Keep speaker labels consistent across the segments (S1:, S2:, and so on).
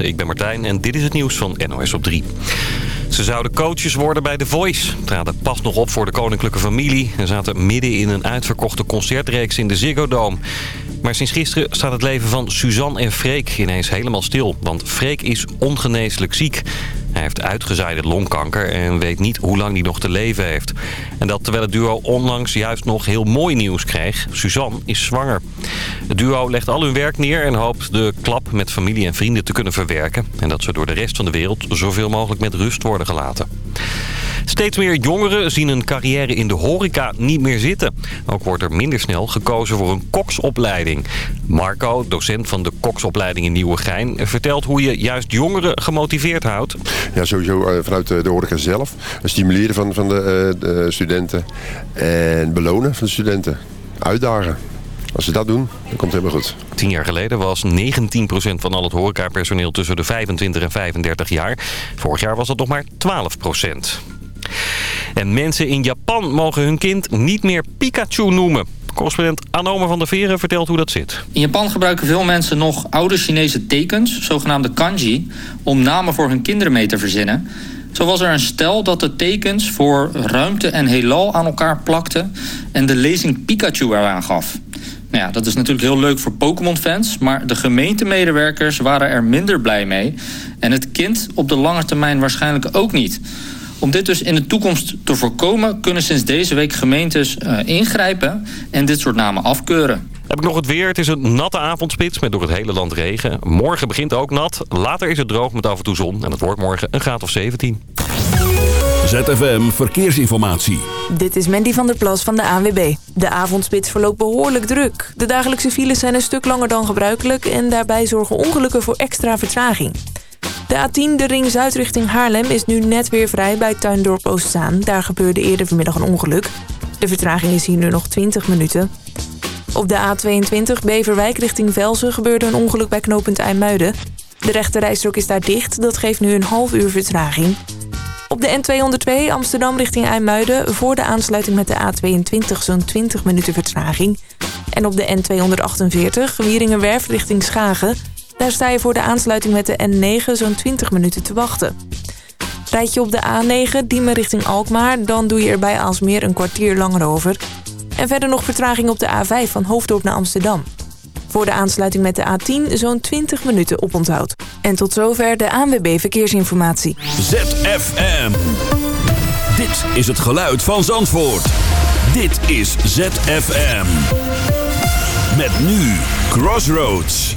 S1: ik ben Martijn en dit is het nieuws van NOS op 3. Ze zouden coaches worden bij The Voice. Traden pas nog op voor de koninklijke familie... en zaten midden in een uitverkochte concertreeks in de Ziggo Dome. Maar sinds gisteren staat het leven van Suzanne en Freek ineens helemaal stil. Want Freek is ongeneeslijk ziek. Hij heeft uitgezaaide longkanker en weet niet hoe lang hij nog te leven heeft. En dat terwijl het duo onlangs juist nog heel mooi nieuws kreeg. Suzanne is zwanger. Het duo legt al hun werk neer en hoopt de klap met familie en vrienden te kunnen verwerken. En dat ze door de rest van de wereld zoveel mogelijk met rust worden gelaten. Steeds meer jongeren zien een carrière in de horeca niet meer zitten. Ook wordt er minder snel gekozen voor een koksopleiding. Marco, docent van de koksopleiding in Nieuwegein... vertelt hoe je juist jongeren gemotiveerd houdt.
S2: Ja, sowieso eh, vanuit de horeca zelf. Stimuleren van, van de, eh, de studenten. En belonen van de studenten. Uitdagen. Als ze dat doen, dan komt het helemaal goed.
S1: Tien jaar geleden was 19% van al het horecapersoneel tussen de 25 en 35 jaar. Vorig jaar was het nog maar 12%. En mensen in Japan mogen hun kind niet meer Pikachu noemen. Correspondent Anome van der Veren vertelt hoe dat zit.
S3: In Japan gebruiken veel mensen nog oude Chinese tekens, zogenaamde kanji... om namen voor hun kinderen mee te verzinnen. Zo was er een stel dat de tekens voor ruimte en heelal aan elkaar plakte... en de lezing Pikachu eraan gaf. Nou ja, dat is natuurlijk heel leuk voor Pokémon-fans... maar de gemeentemedewerkers waren er minder blij mee... en het kind op de lange termijn waarschijnlijk ook niet... Om dit dus in de toekomst te voorkomen... kunnen sinds deze week gemeentes uh, ingrijpen en dit soort namen afkeuren.
S1: Heb ik nog het weer. Het is een natte avondspits met door het hele land regen. Morgen begint ook nat. Later is het droog met af en toe zon. En het wordt morgen een graad of 17.
S4: ZFM Verkeersinformatie.
S5: Dit is Mandy van der Plas van de ANWB. De avondspits verloopt behoorlijk druk. De dagelijkse files zijn een stuk langer dan gebruikelijk... en daarbij zorgen ongelukken voor extra vertraging. De A10, de ring zuid richting Haarlem, is nu net weer vrij bij Tuindorp Oostzaan. Daar gebeurde eerder vanmiddag een ongeluk. De vertraging is hier nu nog 20 minuten. Op de A22 Beverwijk richting Velzen gebeurde een ongeluk bij knooppunt IJmuiden. De rechte rijstrook is daar dicht, dat geeft nu een half uur vertraging. Op de N202 Amsterdam richting IJmuiden voor de aansluiting met de A22 zo'n 20 minuten vertraging. En op de N248 Wieringenwerf richting Schagen daar sta je voor de aansluiting met de N9 zo'n 20 minuten te wachten. Rijd je op de A9 Diemen richting Alkmaar... dan doe je er bij Aalsmeer een kwartier langer over. En verder nog vertraging op de A5 van Hoofddorp naar Amsterdam. Voor de aansluiting met de A10 zo'n 20 minuten oponthoud. En tot zover de ANWB Verkeersinformatie.
S4: ZFM. Dit is het geluid van Zandvoort. Dit is ZFM. Met nu Crossroads.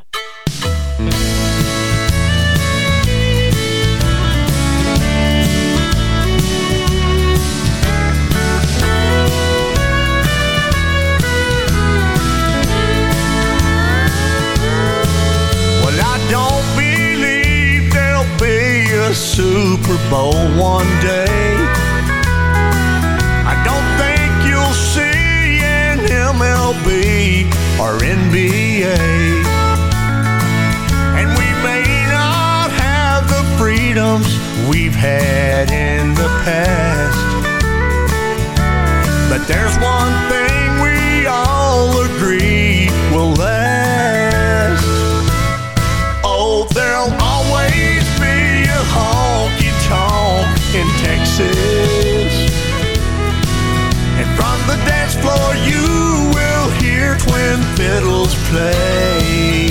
S6: Super Bowl one day. I don't think you'll see an MLB or NBA. And we may not have the freedoms we've had in the past. But there's one thing fiddles play.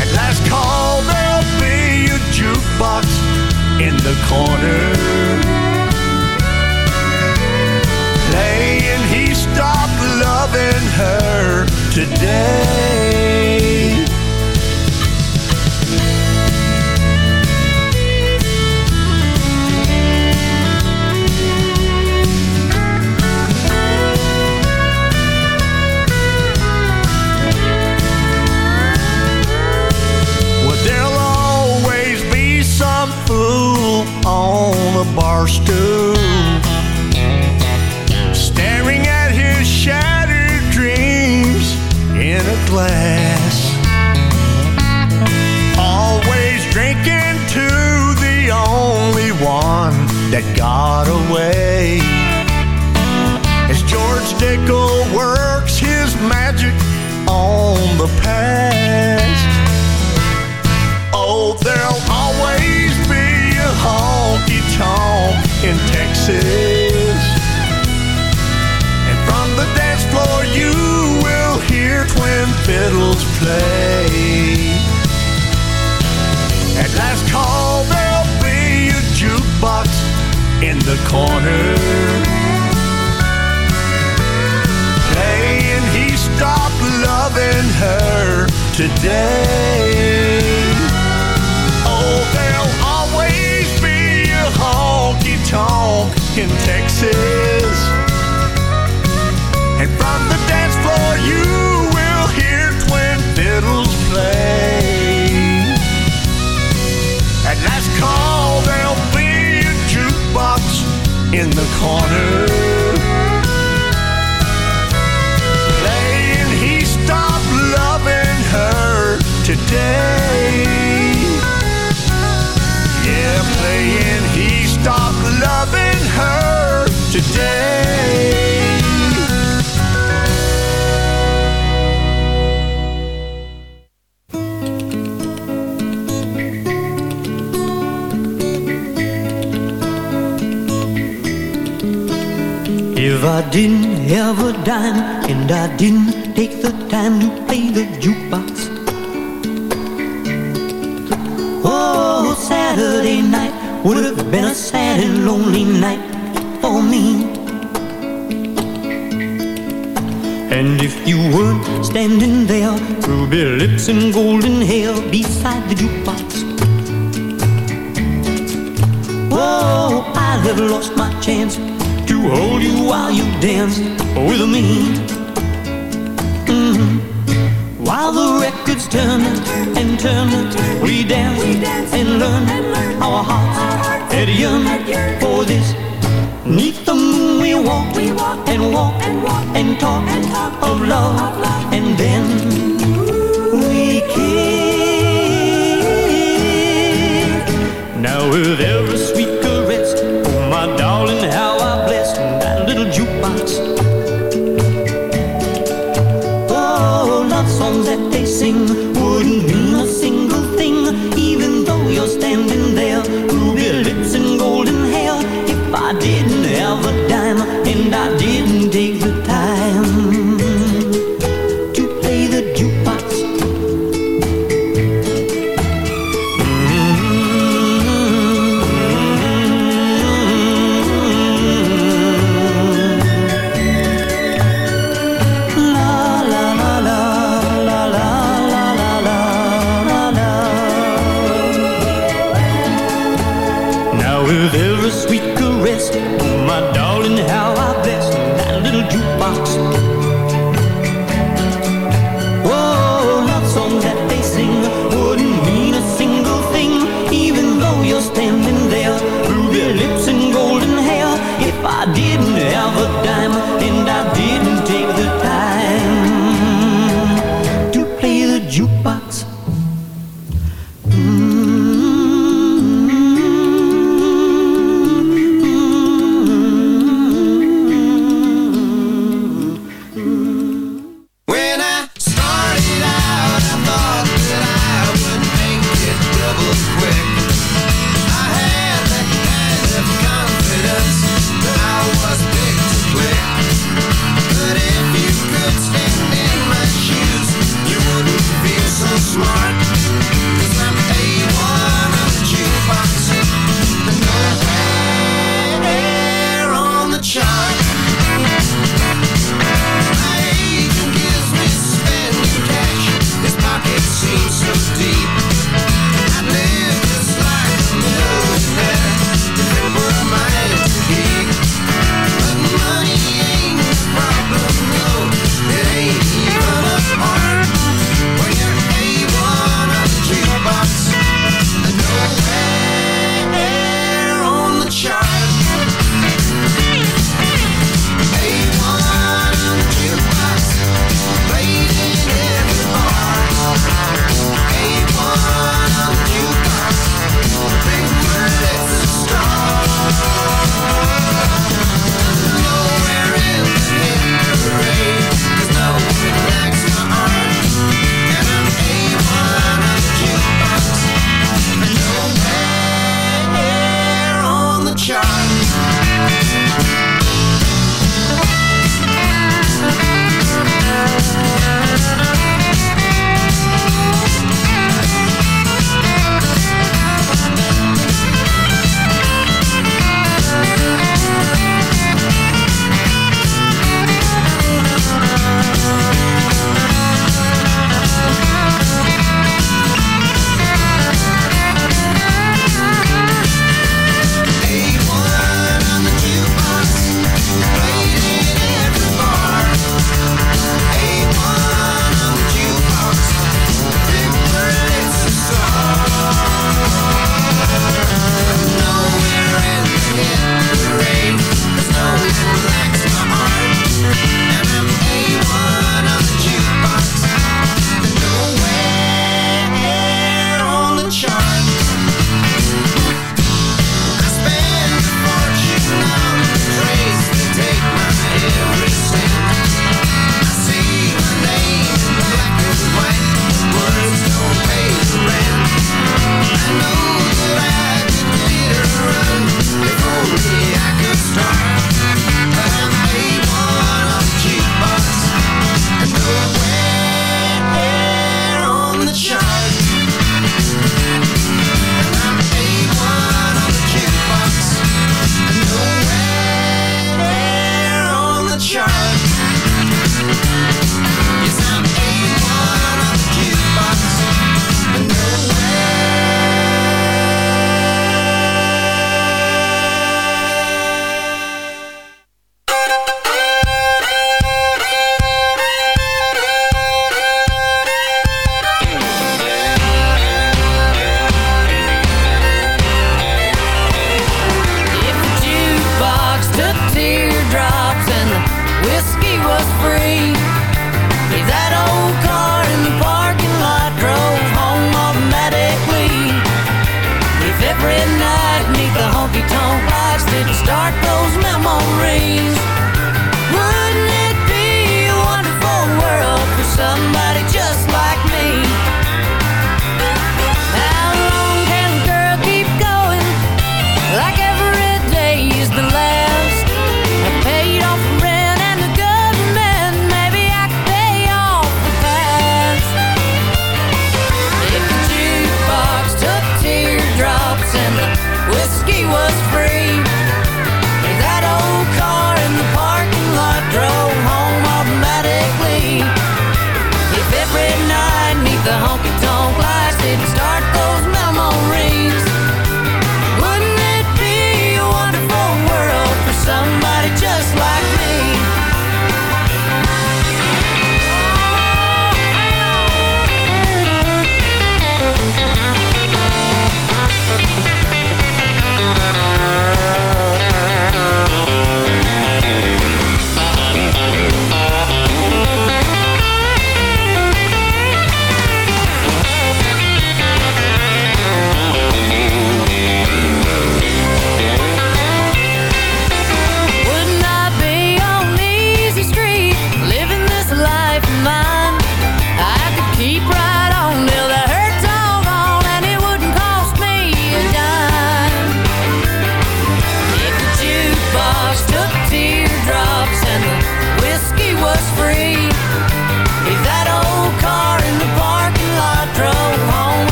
S6: At last call, there'll be a jukebox in the corner. Playing, he stopped loving her today. staring at his shattered dreams in a glass. Always drinking to the only one that got away. In Texas. And from the dance floor, you will hear twin fiddles play. At last call, there'll be a jukebox in the corner. Playing He Stopped Loving Her today. In Texas. And from the dance floor, you will hear twin fiddles play. At last call, there'll be a jukebox in the corner. Playing He Stopped Loving Her today. Today.
S7: If I didn't have a dime and I didn't take the time to play the jukebox. Oh, Saturday night would have been a sad and lonely night And if you weren't standing there, ruby lips and golden hair beside the jukebox. Oh, I'd have lost my chance to hold you while you dance with me. Mhm. While the records turn and turn, we dance and learn our hearts had for this. Walk and walk and talk of love, and then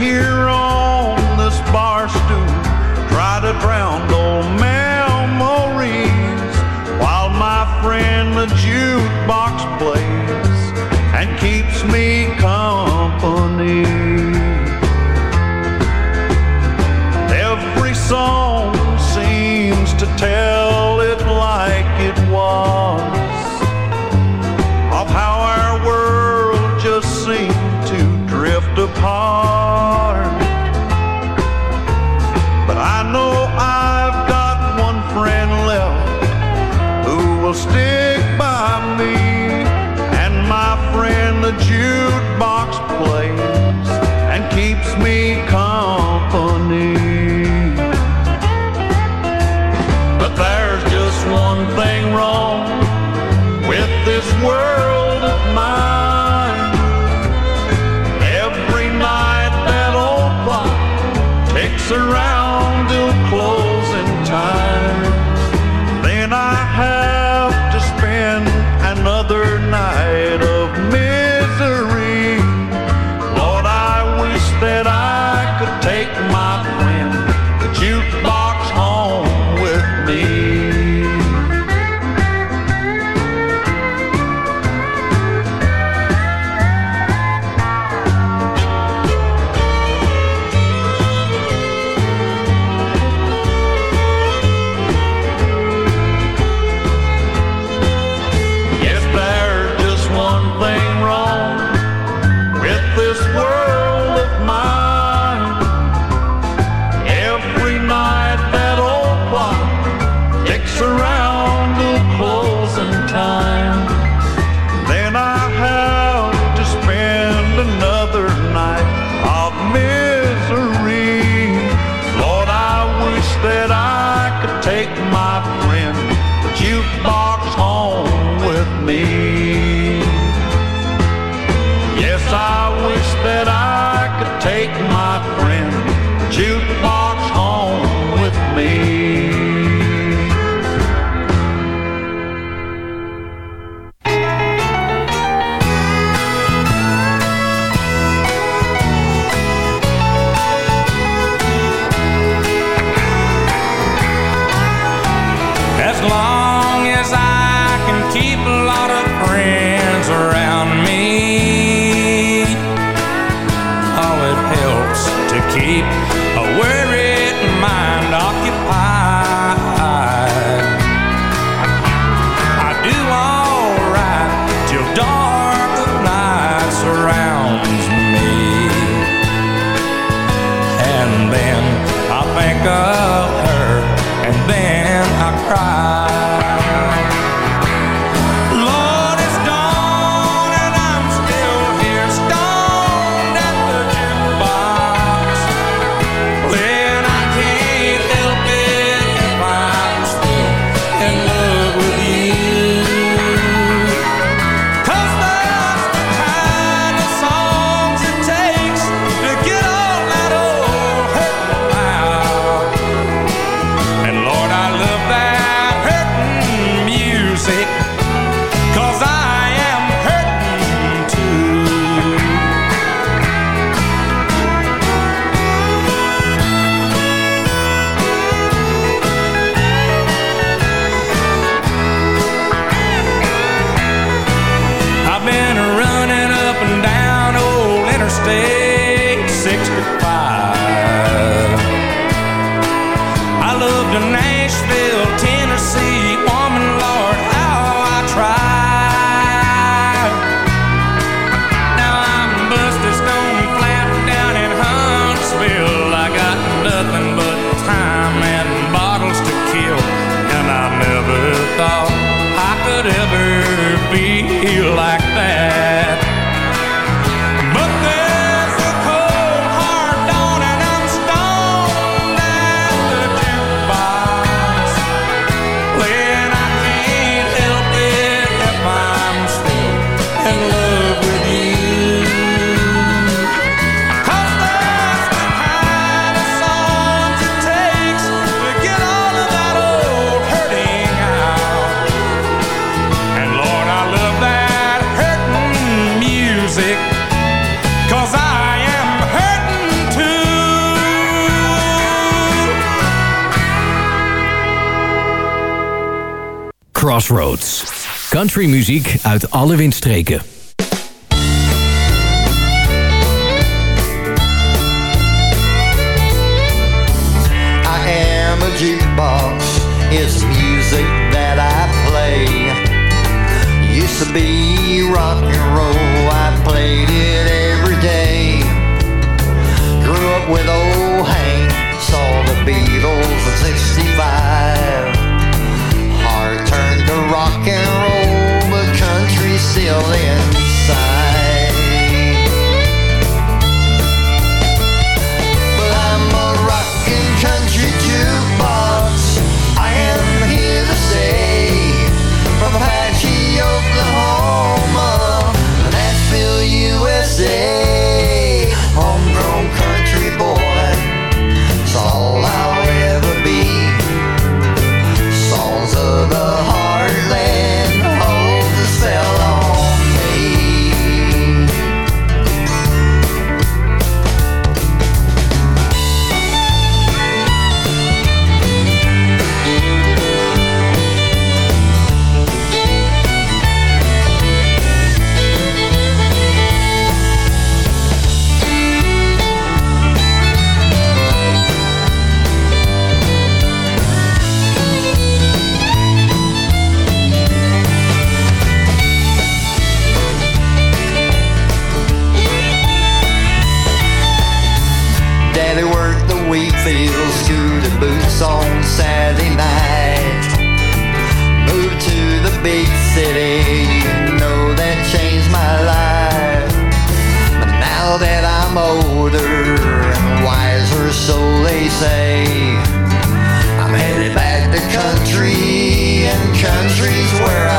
S4: here
S8: alle windstreken.
S9: I am a jukebox, it's music that I play. Used to be rock and roll, I played it every day. Grew up with old Hank, saw the Beatles at 65. saying country and countries where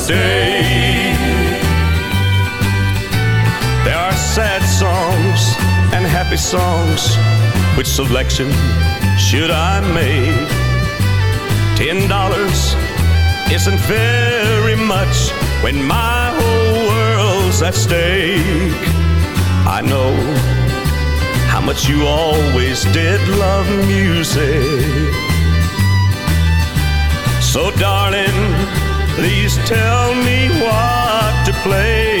S9: stay.
S10: There are sad songs and happy songs. Which selection should I make? Ten dollars isn't very much when my whole world's at stake. I know how much you always did love music. So, darling. Please tell me what to play.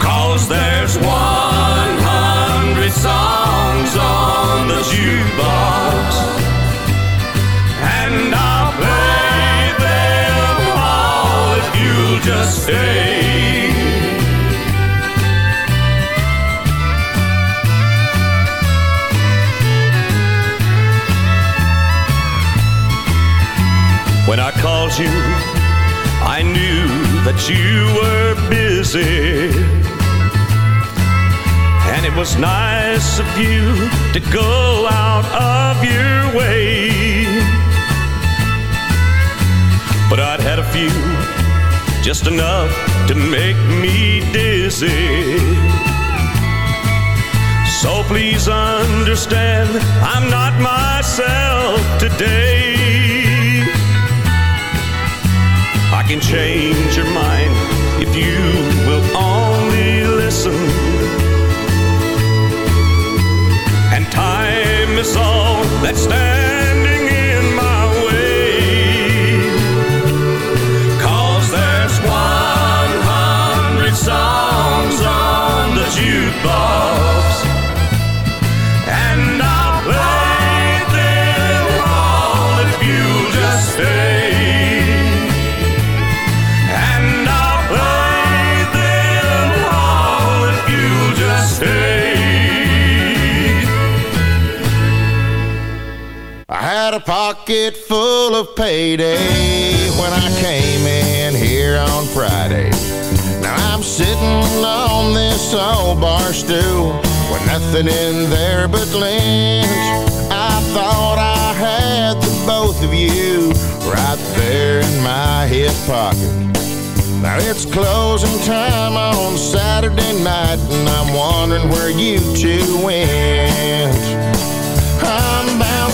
S10: Cause there's 100 songs on the jukebox. And I'll play them all if you'll just stay. When I called you, I knew that you were busy. And it was nice of you to go out of your way. But I'd had a few, just enough to make me dizzy. So please understand, I'm not myself today. Can change your mind if you will only listen. And time is all that's standing
S11: pocket full of payday when I came in here on Friday. Now I'm sitting on this old bar stool with nothing in there but lint. I thought I had the both of you right there in my hip pocket. Now it's closing time on Saturday night, and I'm wondering where you two went.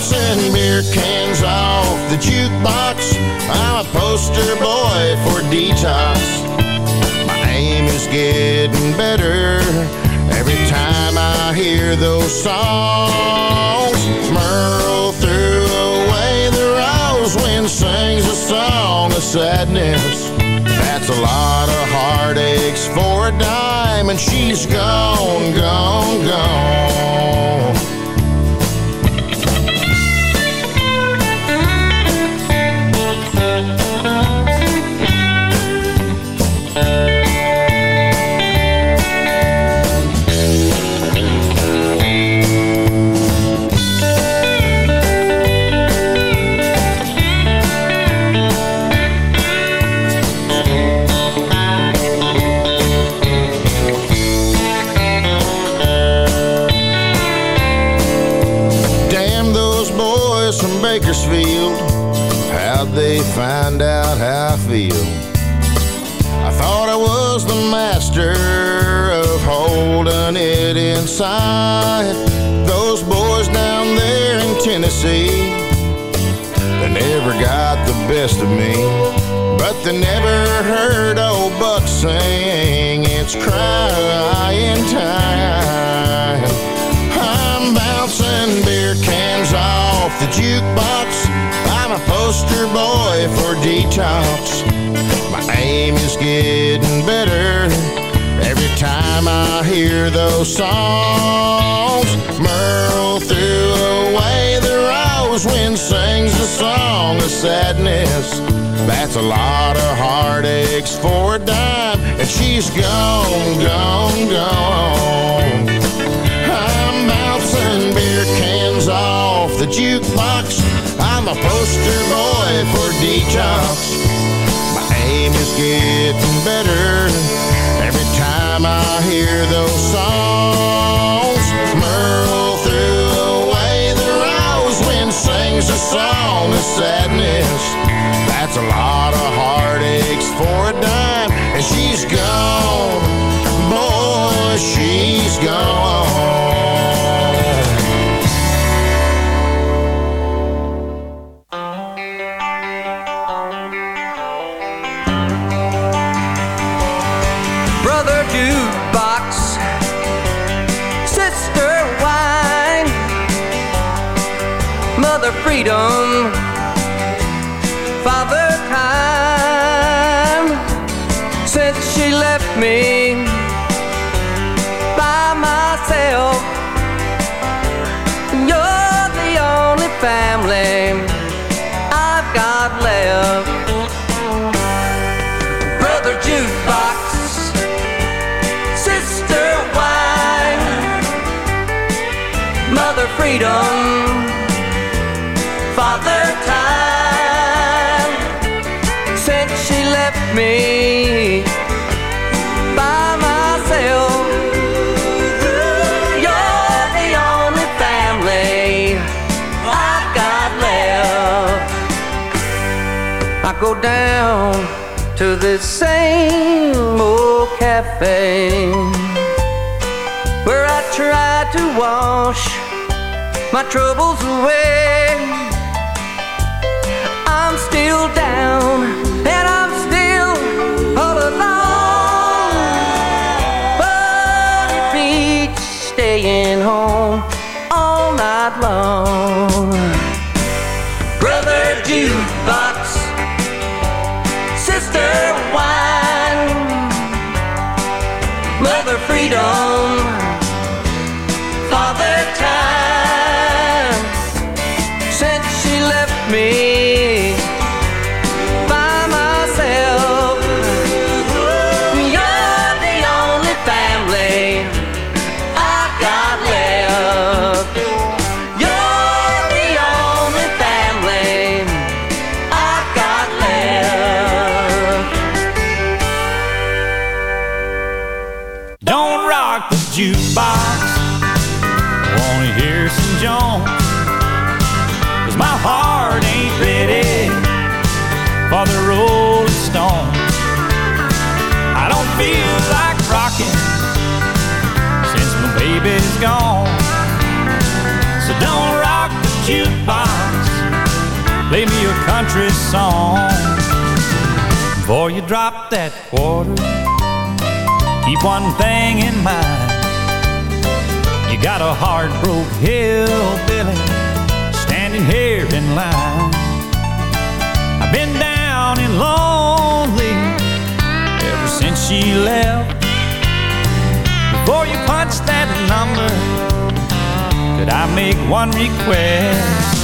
S11: Bouncing beer cans off the jukebox. I'm a poster boy for detox. My aim is getting better every time I hear those songs. Merle threw away the rose when sings a song of sadness. That's a lot of heartaches for a dime, and she's gone, gone, gone. How'd they find out how I feel? I thought I was the master of holding it inside. Those boys down there in Tennessee, they never got the best of me. But they never heard old Buck sing, it's crying time. Off the jukebox. I'm a poster boy for detox. My aim is getting better every time I hear those songs. Merle threw away the rose when sings a song of sadness. That's a lot of heartaches for a dime, and she's gone, gone, gone. The jukebox. I'm a poster boy for detox. My aim is getting better every time I hear those songs. Merle threw away the rose when sings a song of sadness. That's a lot of heartaches for a dime, and she's gone. Boy, she's gone.
S12: Down to this same old cafe where I try to wash my troubles away.
S4: Country song. Before you drop that quarter. Keep one thing in mind. You got a hard broke hillbilly standing here in line. I've been down and lonely ever since she left. Before you punch that number, could I make one request?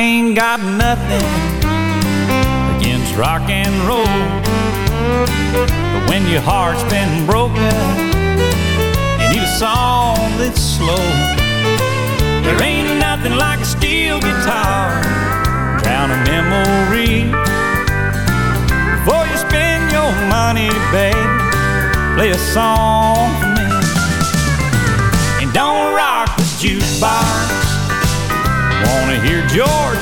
S4: Ain't got nothing against rock and roll. But when your heart's been broken, you need a song that's slow. There ain't nothing like a steel guitar, drown a memory. Before you spend your money, babe, play a song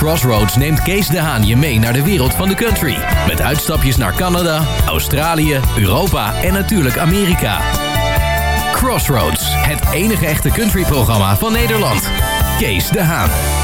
S8: Crossroads neemt Kees de Haan je mee naar de wereld van de country. Met uitstapjes naar Canada, Australië, Europa en natuurlijk Amerika. Crossroads, het enige echte countryprogramma van Nederland. Kees de Haan.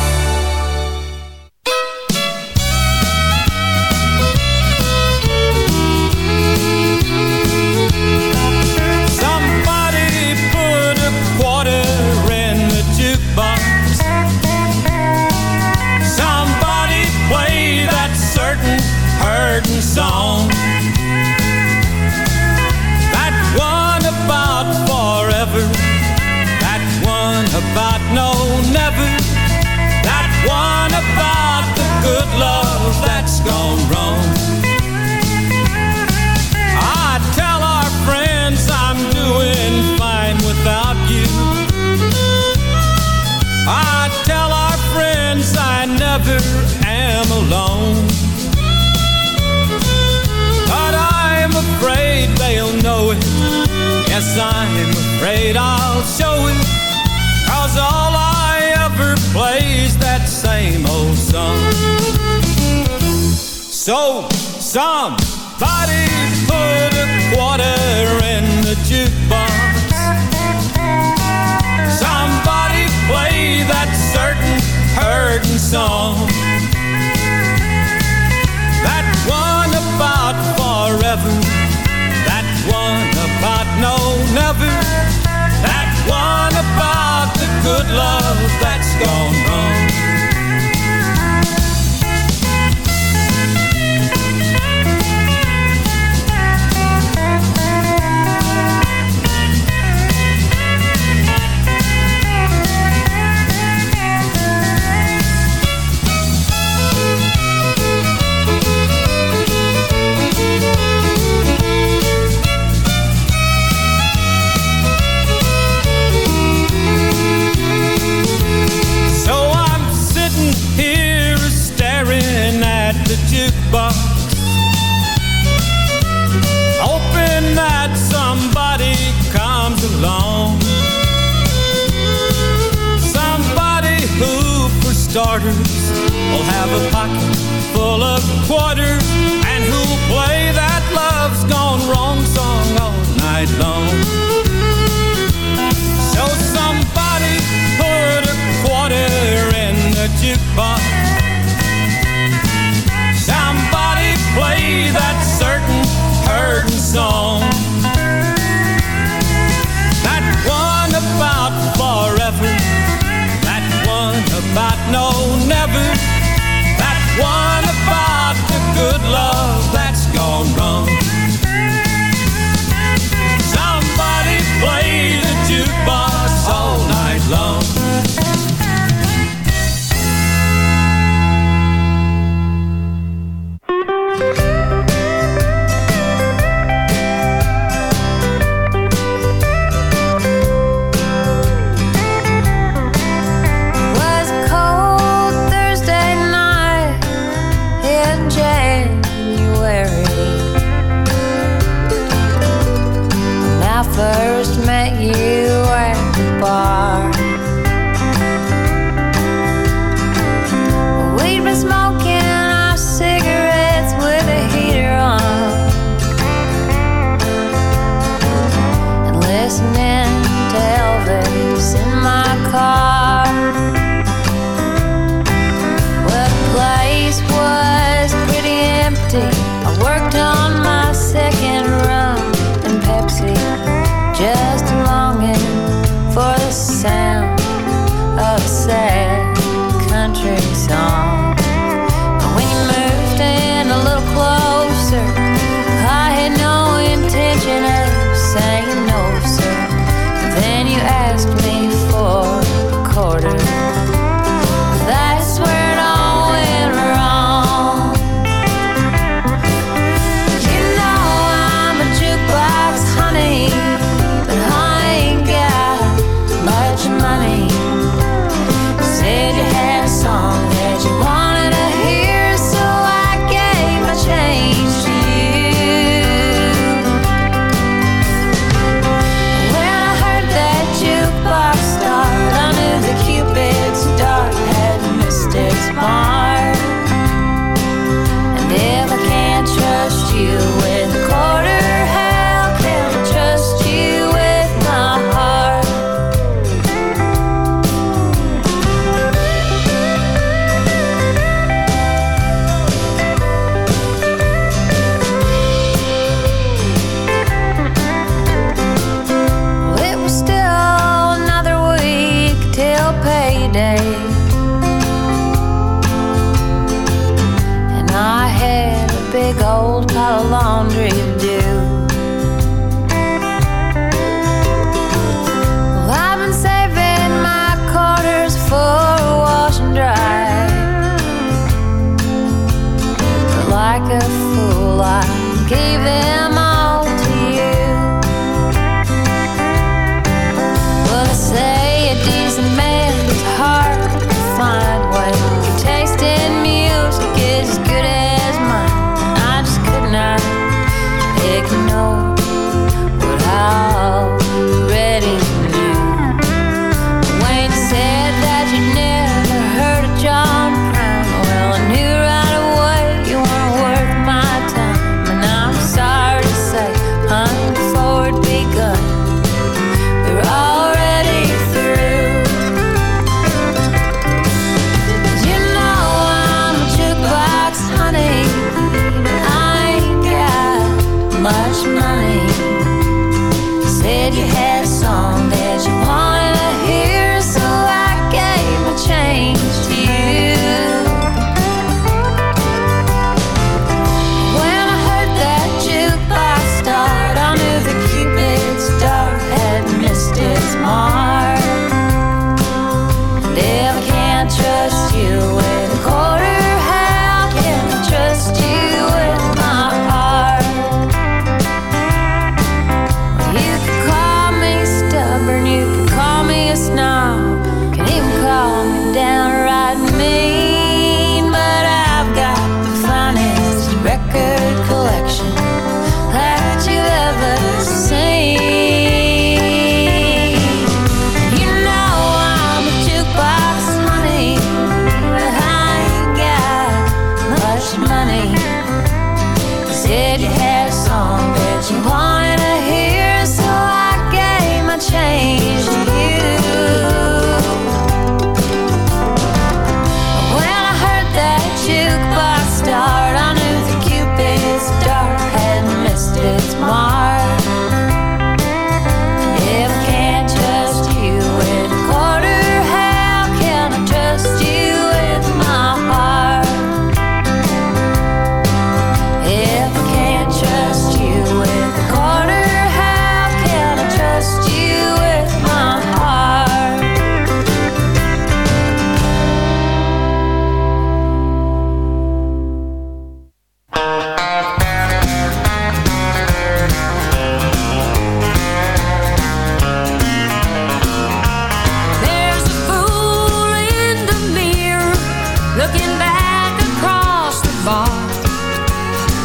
S4: I'm afraid I'll show him Cause all I ever play's that same old song. So somebody put a quarter in the jukebox. Somebody play that certain hurting song. heaven at one about the good love that's gone wrong. the jukebox. Hoping that somebody comes along. Somebody who, for starters, will have a pocket full of quarters And who'll play that love's gone wrong song all night long. So somebody put a quarter in the jukebox. that certain hurting song.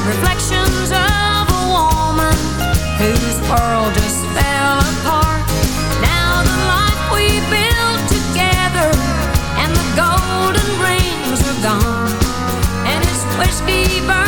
S13: Reflections of a
S14: woman whose world just fell apart. Now the life
S12: we built together and the
S15: golden rings are gone. And it's whiskey.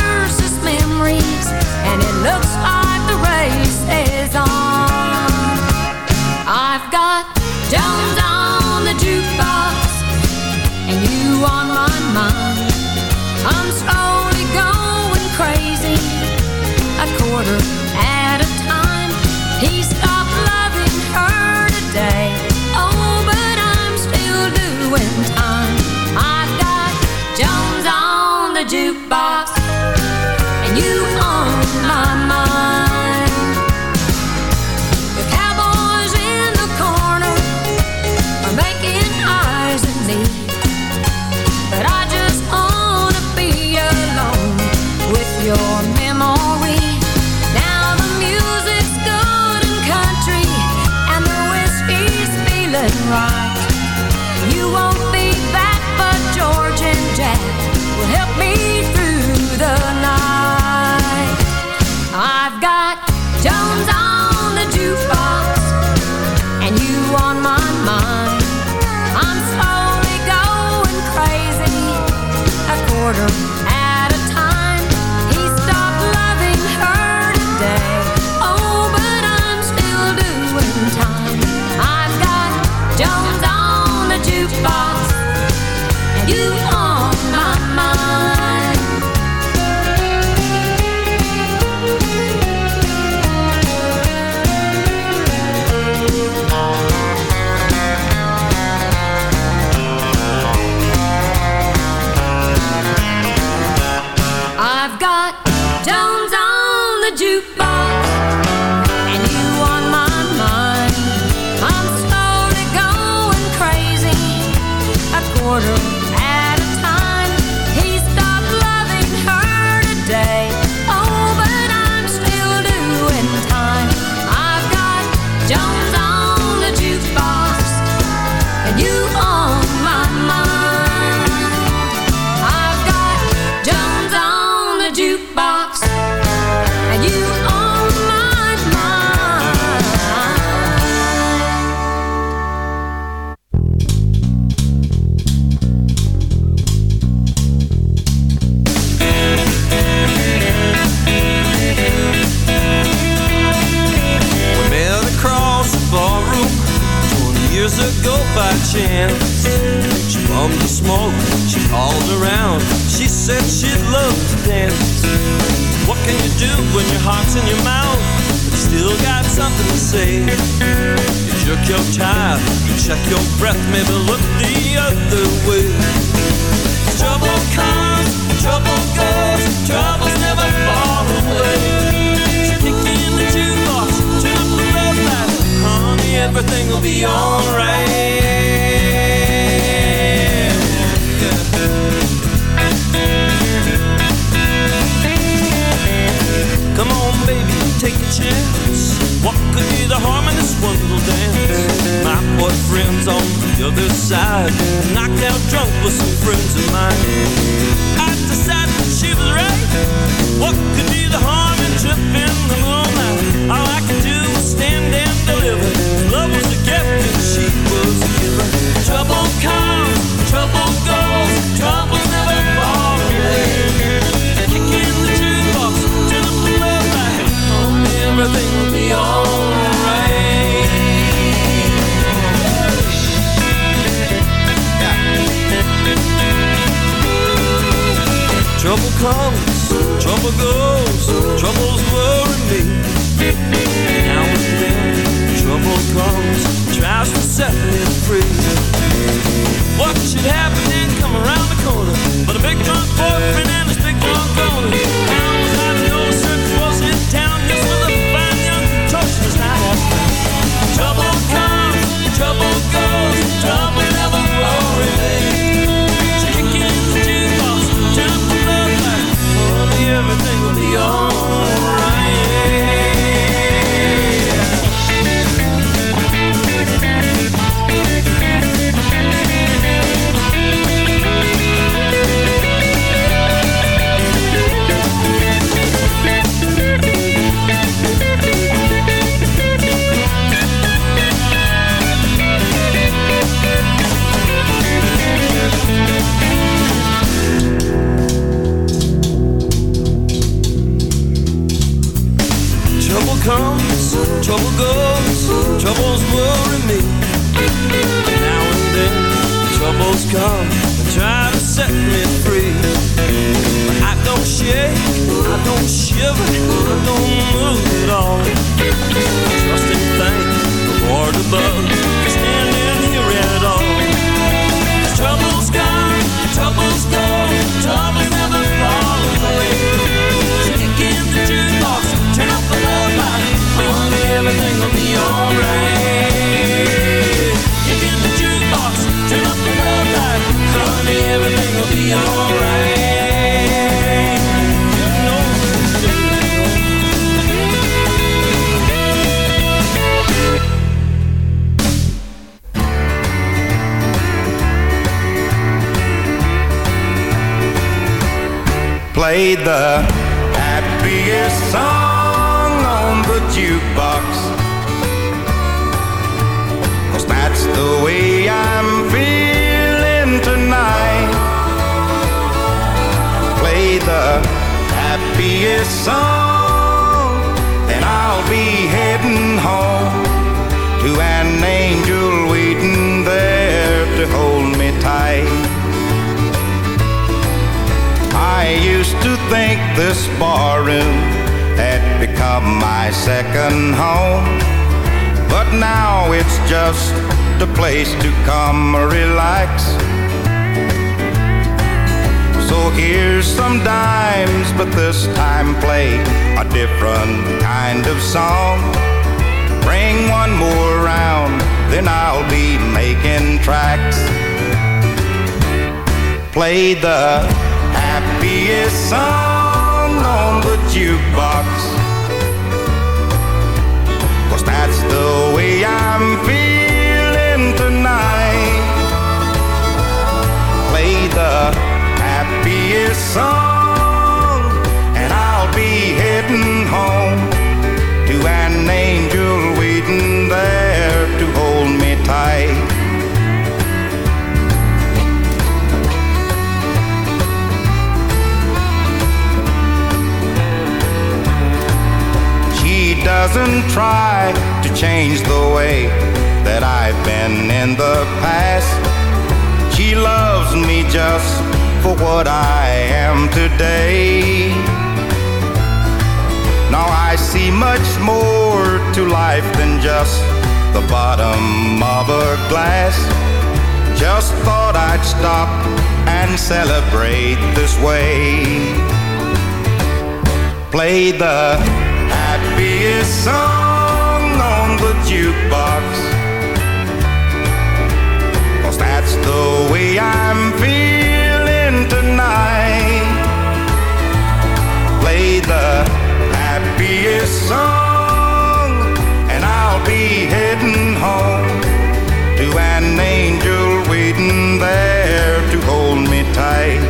S15: You on
S16: Play the happiest song on the jukebox. Cause that's the way I'm feeling tonight. Play the happiest song, and I'll be heading home to an angel waiting there to hold me tight. I used to think this barroom had become my second home. But now it's just a place to come relax. So here's some dimes, but this time play a different kind of song. Bring one more round, then I'll be making tracks. Play the happiest song on the jukebox. Cause that's the way I'm feeling tonight. Play the happiest song, doesn't try to change the way that I've been in the past. She loves me just for what I am today. Now I see much more to life than just the bottom of a glass. Just thought I'd stop and celebrate this way. Play the happiest song on the jukebox. That's the way I'm feeling tonight. Play the happiest song, and I'll be heading home to an angel waiting there to hold me tight.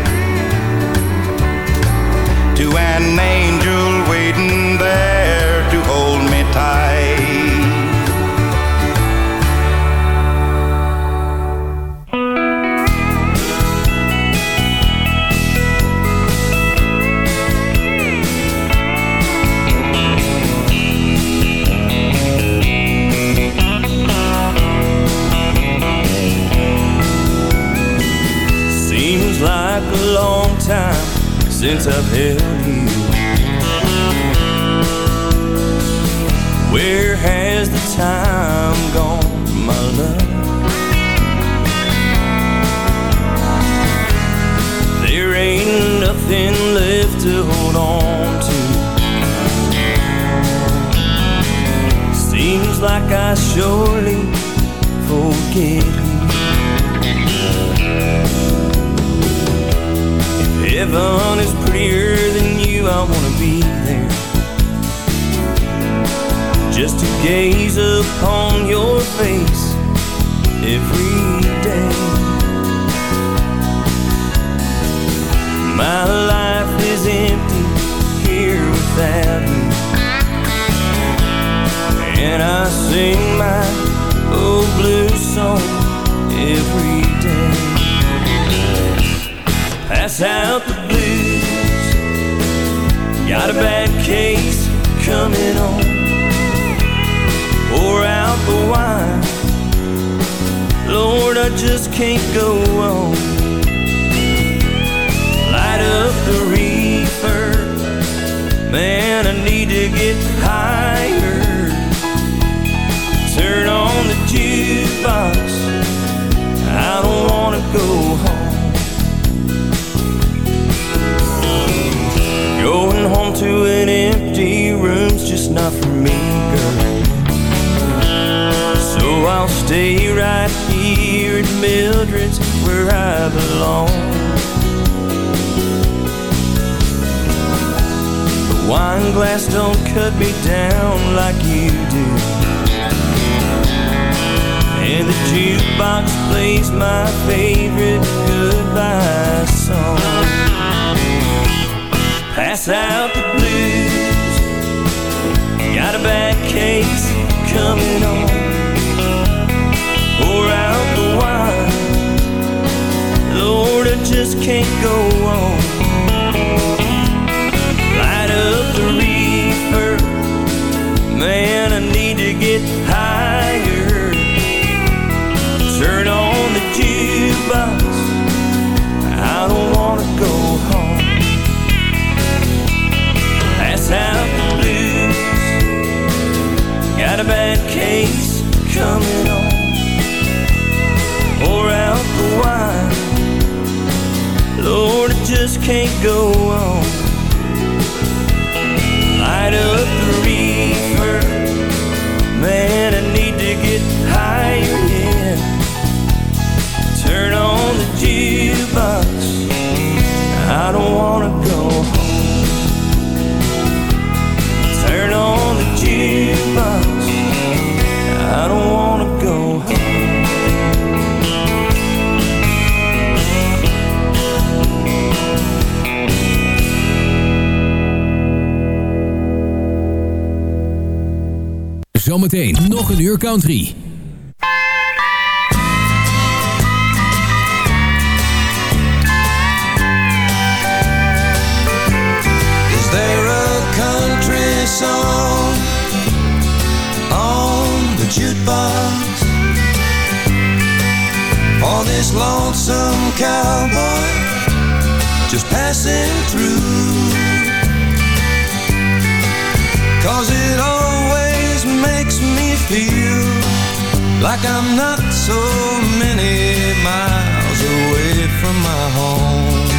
S16: To an angel waiting there hold.
S15: Seems like a long time since I've held you. Where has the time gone, my love? Out the blues. Got a bad case coming on. Pour out the wine. Lord, I just can't go on. Can't go
S8: Zometeen nog een uur country.
S17: Is there a country song on the jukebox for this lonesome cowboy just passing through? Feel like I'm not so many miles away from my home.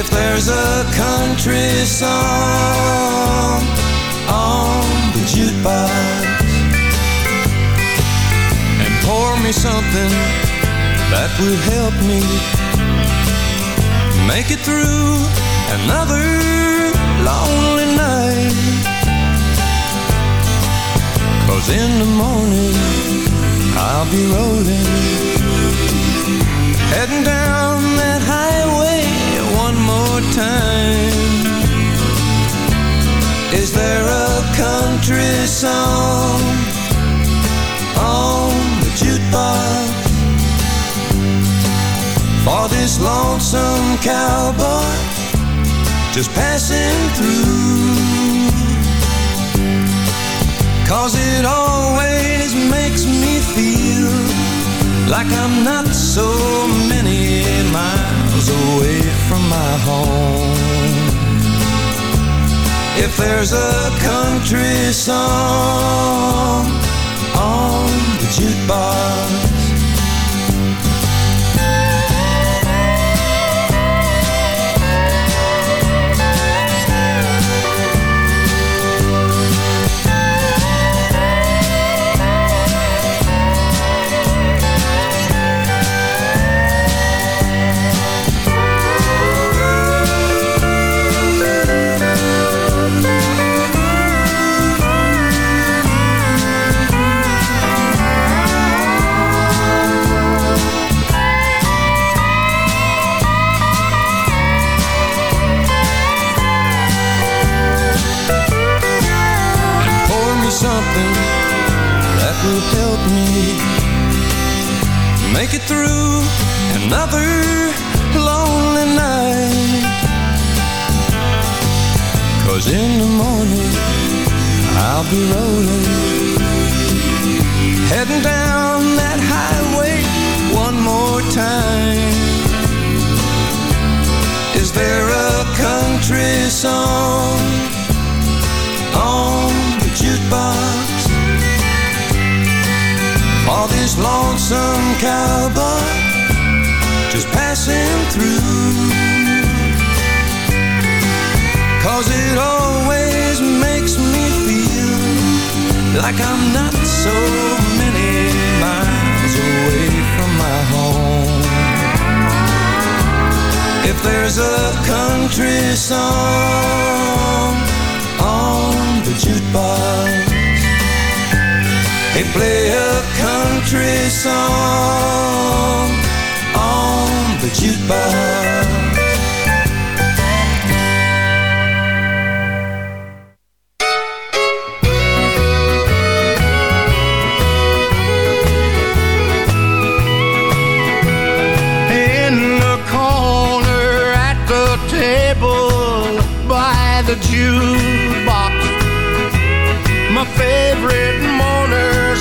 S17: If there's a country song on the jukebox and pour me something that will help me make it through another lonely night. Cause in the morning. I'll be rolling. Heading down that highway one more time. Is there a country song on the jukebox? For this lonesome cowboy just passing through Cause it always makes me feel like I'm not so many miles away from my home. If there's a country song on the jukebox, who helped me Make it through another lonely night Cause in the morning I'll be rolling Heading down that highway one more time Is there a country song on the jukebox? Lonesome cowboy just passing through. Cause it always makes me feel like I'm not so many miles away from my home. If there's a country song on the jukebox, they play a country song on the jukebox.